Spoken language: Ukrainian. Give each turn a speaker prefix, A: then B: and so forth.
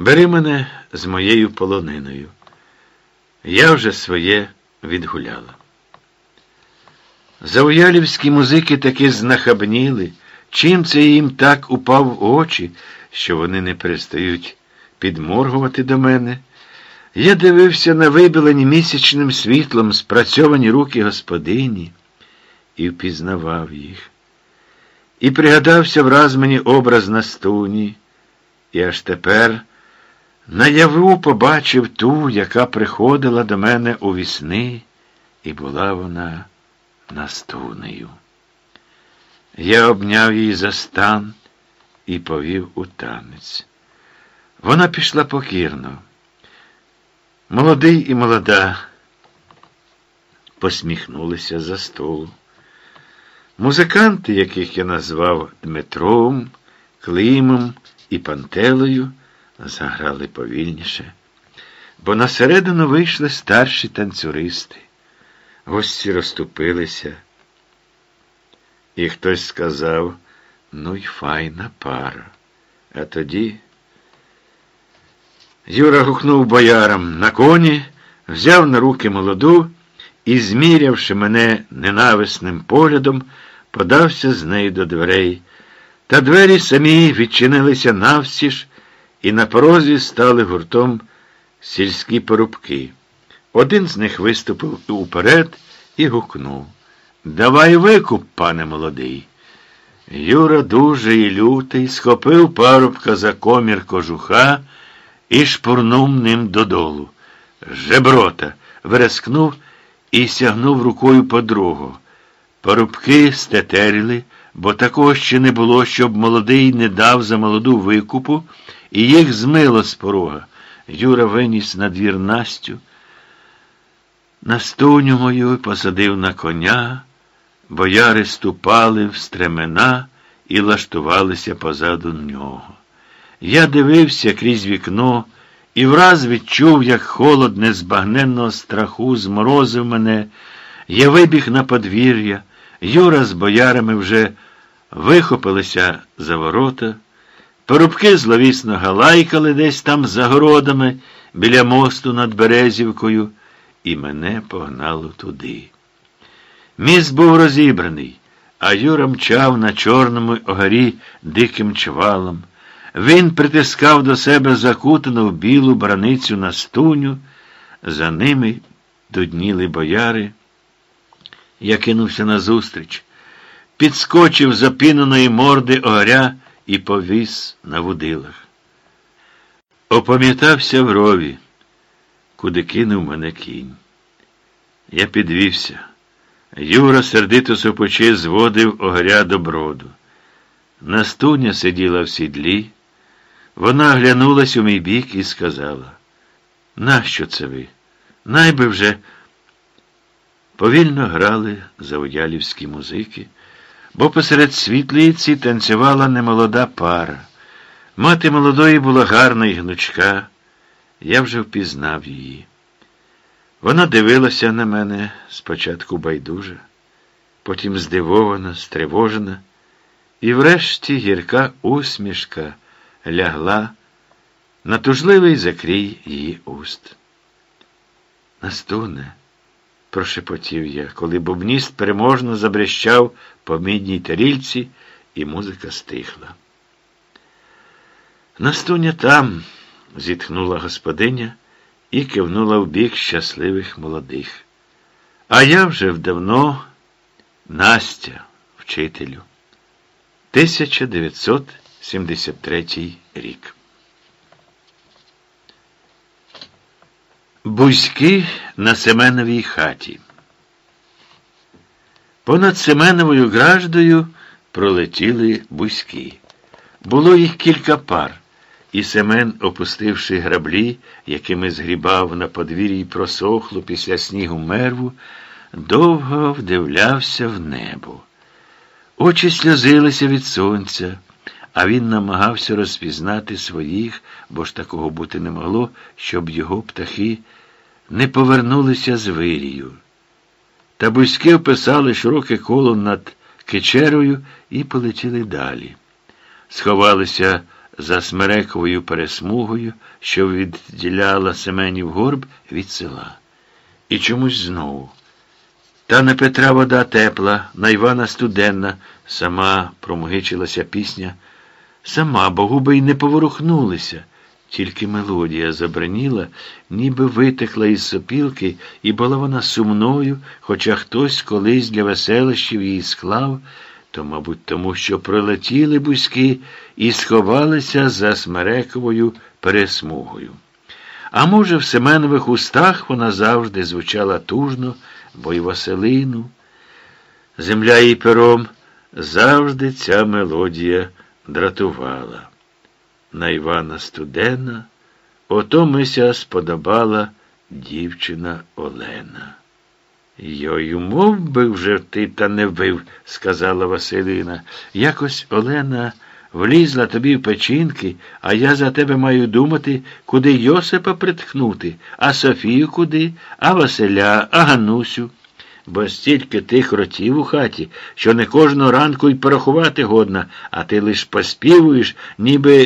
A: Бери мене з моєю полониною. Я вже своє відгуляла. Зауялівські музики таки знахабніли, чим це їм так упав в очі, що вони не перестають підморгувати до мене. Я дивився на вибілені місячним світлом спрацьовані руки господині і впізнавав їх. І пригадався враз мені образ на стуні, і аж тепер наяву побачив ту, яка приходила до мене у вісни, і була вона настунею. Я обняв її за стан і повів у танець. Вона пішла покірно. Молодий і молода посміхнулися за столу. Музиканти, яких я назвав Дмитром, Климом і Пантелею, заграли повільніше, бо на середину вийшли старші танцюристи. Гості розступилися. І хтось сказав, ну й файна пара. А тоді Юра гукнув боярам на коні, взяв на руки молоду і, змірявши мене ненависним поглядом, подався з нею до дверей. Та двері самі відчинилися навстіж, і на порозі стали гуртом сільські порубки. Один з них виступив уперед і гукнув Давай викуп, пане молодий. Юра дуже і лютий схопив парубка за комір кожуха і шпурнув ним додолу. Жеброта верескнув і сягнув рукою по другу. Парубки стетерили, бо такого ще не було, щоб молодий не дав за молоду викупу, і їх змило з порога. Юра виніс на двір Настю. Настуню мою посадив на коня, бояри ступали в стремена і лаштувалися позаду нього. Я дивився крізь вікно і враз відчув, як холод незбагненного страху зморозив мене. Я вибіг на подвір'я, Юра з боярами вже вихопилися за ворота. Порубки зловісно галайкали десь там за городами біля мосту над Березівкою, і мене погнало туди. Міст був розібраний, а Юра мчав на чорному огарі диким чвалом. Він притискав до себе закутану в білу браницю на стуню, за ними дудніли бояри. Я кинувся назустріч, підскочив з опіненої морди огаря і повіз на вудилах. Опам'ятався в рові, куди кинув мене кінь. Я підвівся. Юра сердито сопочи зводив огаря до броду. Настуня сиділа в сідлі. Вона оглянулась у мій бік і сказала, нащо це ви? Найби вже повільно грали заудялівські музики, бо посеред світлиці танцювала немолода пара. Мати молодої була гарна і гнучка, я вже впізнав її. Вона дивилася на мене спочатку байдуже, потім здивована, стривожена, і врешті гірка усмішка лягла на тужливий закрій її уст. Настуне, прошепотів я, коли бубніст переможно забрещав по мідній тарільці, і музика стихла. Настуня там, зітхнула господиня і кивнула в бік щасливих молодих. А я вже вдавно Настя, вчителю. 1973 рік. Бузьки на Семеновій хаті. Понад Семеновою граждою пролетіли бузьки. Було їх кілька пар, і Семен, опустивши граблі, якими згрібав на подвір'ї просохлу після снігу мерву, довго вдивлявся в небо. Очі сльозилися від сонця, а він намагався розпізнати своїх, бо ж такого бути не могло, щоб його птахи не повернулися з вирію. Та бузьки вписали широке коло над кичерою і полетіли далі. Сховалися за смерековою пересмугою, що відділяла Семенів горб від села. І чомусь знову. Та на Петра вода тепла, на Івана студенна, сама промогичилася пісня. Сама, бо губи й не поворухнулися. Тільки мелодія забраніла, ніби витекла із сопілки, і була вона сумною, хоча хтось колись для веселищів її склав, то, мабуть, тому що пролетіли бузьки і сховалися за смерековою пересмугою. А може, в Семенових устах вона завжди звучала тужно, бо й Василину. Земля її пером завжди ця мелодія дратувала. На Івана Студена ото мися сподобала дівчина Олена. Йой, мов би вже ти та не вбив, сказала Василина. Якось Олена влізла тобі в печінки, а я за тебе маю думати, куди Йосипа притхнути, а Софію куди, а Василя, а Ганусю. Бо стільки тих ротів у хаті, що не кожного ранку й порахувати годна, а ти лиш поспівуєш, ніби